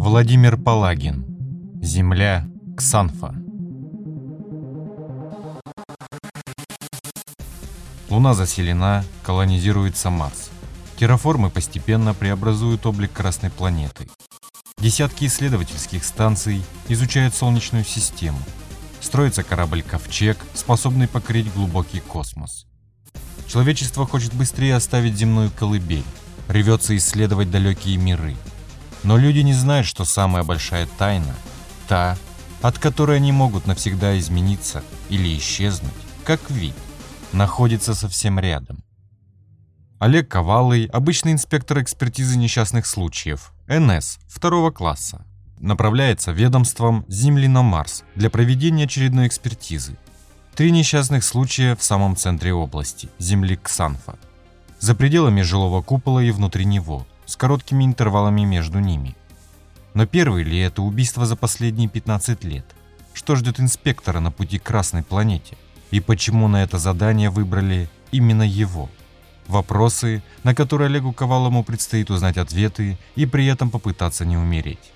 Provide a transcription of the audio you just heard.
Владимир Палагин. Земля Ксанфа. Луна заселена, колонизируется Марс. Терраформы постепенно преобразуют облик Красной планеты. Десятки исследовательских станций изучают Солнечную систему. Строится корабль «Ковчег», способный покорить глубокий космос. Человечество хочет быстрее оставить земную колыбель, рвется исследовать далекие миры – но люди не знают, что самая большая тайна – та, от которой они могут навсегда измениться или исчезнуть, как вид, находится совсем рядом. Олег Ковалый, обычный инспектор экспертизы несчастных случаев, НС, второго класса, направляется ведомством Земли на Марс для проведения очередной экспертизы. Три несчастных случая в самом центре области, Земли Ксанфа. За пределами жилого купола и внутри него – с короткими интервалами между ними. Но первый ли это убийство за последние 15 лет? Что ждет инспектора на пути к Красной планете? И почему на это задание выбрали именно его? Вопросы, на которые Олегу Ковалому предстоит узнать ответы и при этом попытаться не умереть.